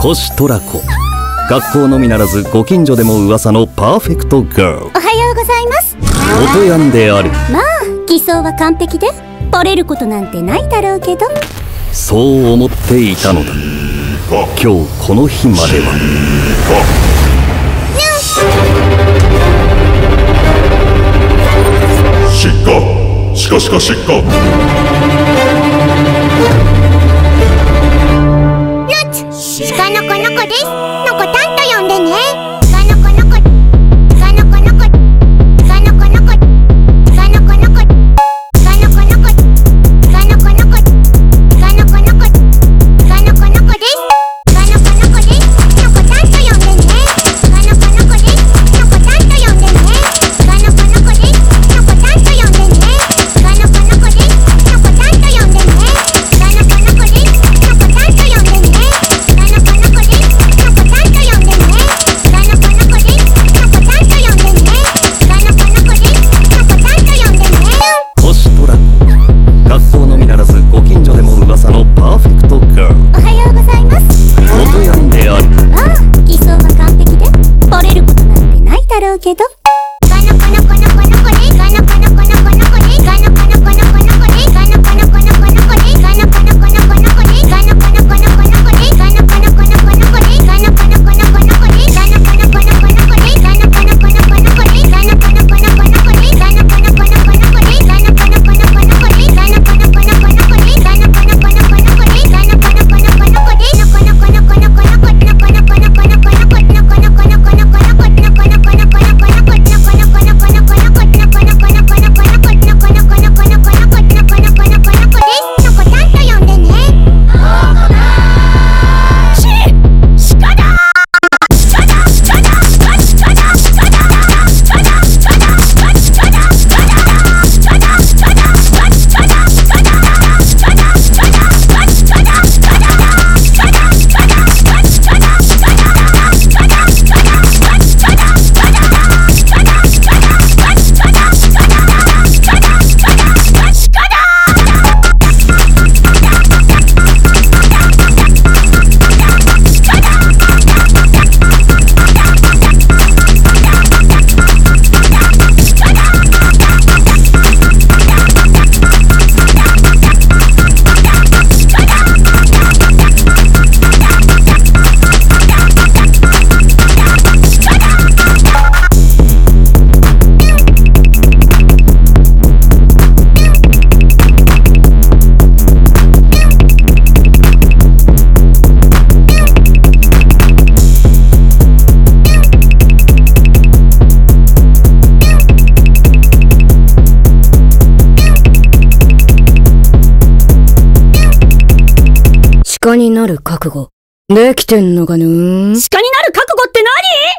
コシトラコ。学校のみならずご近所でも噂のパーフェクトガール。おはようございます。おとやんである。まあ偽装は完璧でバレることなんてないだろうけど。そう思っていたのだ。今日この日までは。失火しかしかしっかのこのこです。のこたんと呼んでね。る覚悟。できてんのかぬ鹿になる覚悟って何？